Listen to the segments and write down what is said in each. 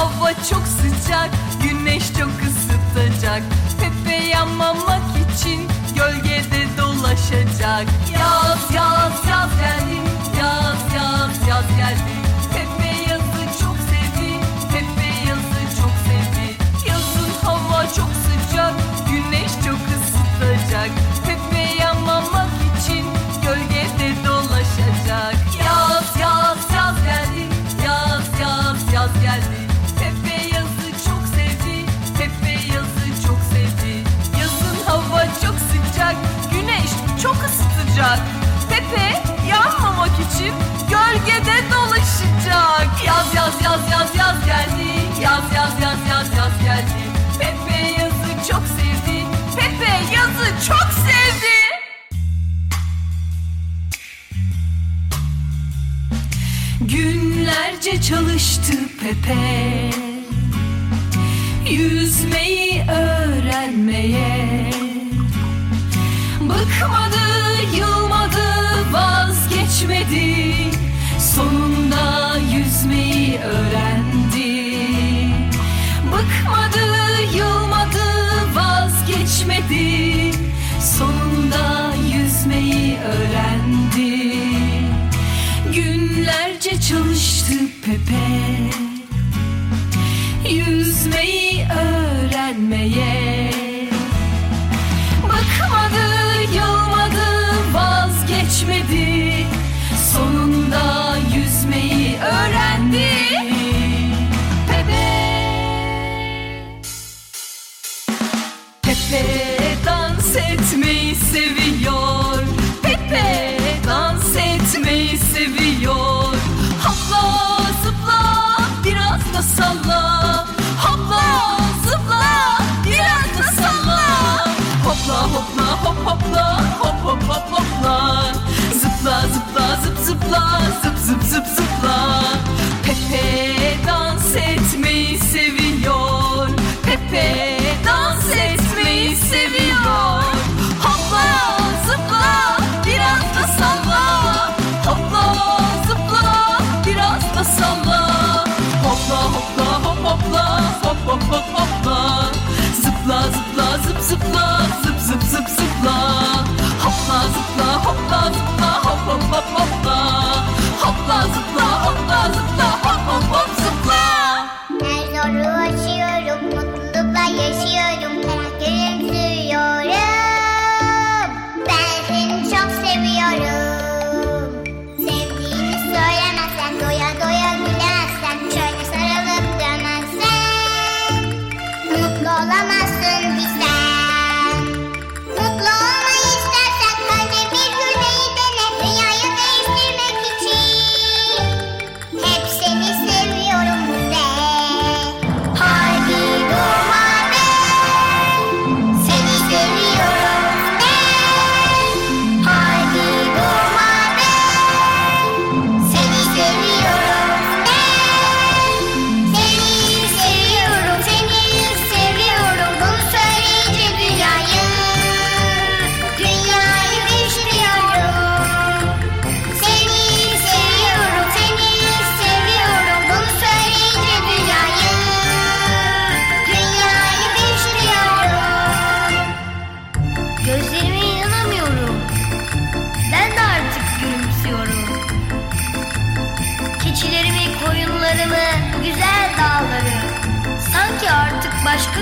Hava çok sıcak, güneş çok ısıtacak. Pepe yanmamak için gölgede dolaşacak. Yaz yaz yaz gel. güneşim gölgede dolaşacak. Yaz yaz yaz yaz yaz geldi. Yaz yaz yaz yaz yaz geldi. Pepe yazı çok sevdi. Pepe yazı çok sevdi. Günlerce çalıştı Pepe. Yüzmeyi öğrenmeye. Bıkmadı yılmadı, vazgeçmedi. Sonunda yüzmeyi öğrendi. Günlerce çalıştı Pepe. Yüzmeyi öğrenmeye hopla hop hop hop hopla.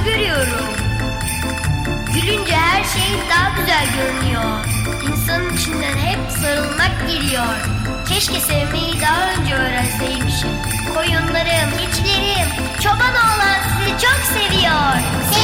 görüyorum. Gülünce her şey daha güzel görünüyor. İnsanın içinden hep sarılmak geliyor. Keşke sevmeyi daha önce öğrenseymişim. Koyunlarım, keçilerim, çoban oğlan sizi çok seviyor.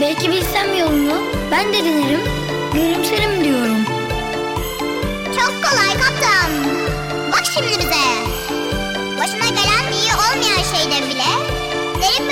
Belki bilsem yolunu ben de denerim. Gülümserim diyorum. Çok kolay kaptan. Bak şimdi bize. Başına gelen iyi olmayan şeyden bile derin